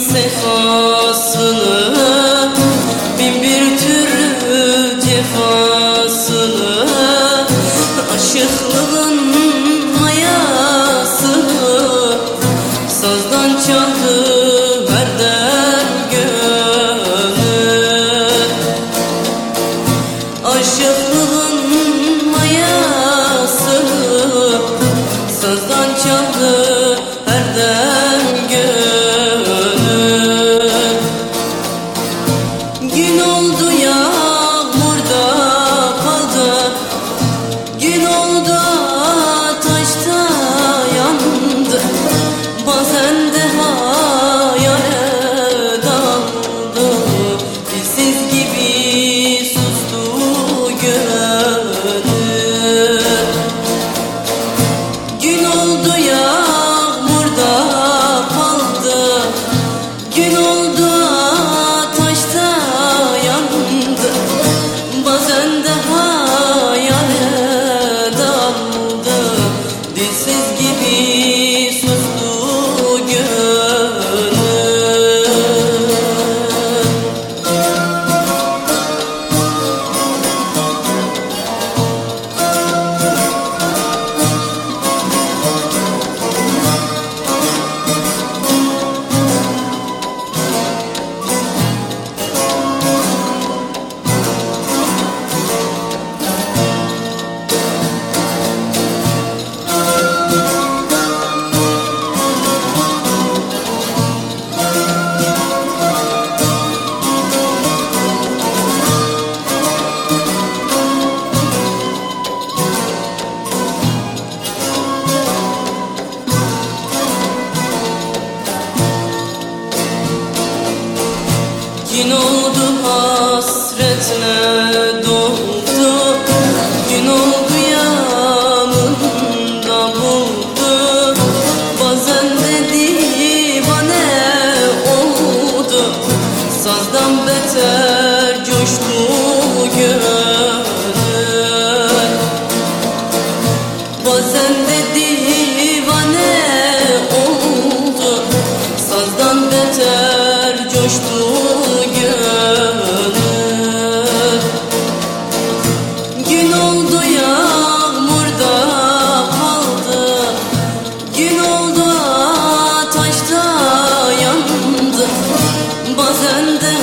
sefasını Bin bir türlü cefasını Aşıklığın oldu yağmurda hasretle doldu. Gün oldu yanında buldu. Bazen de divane oldu. Sazdan beter döndü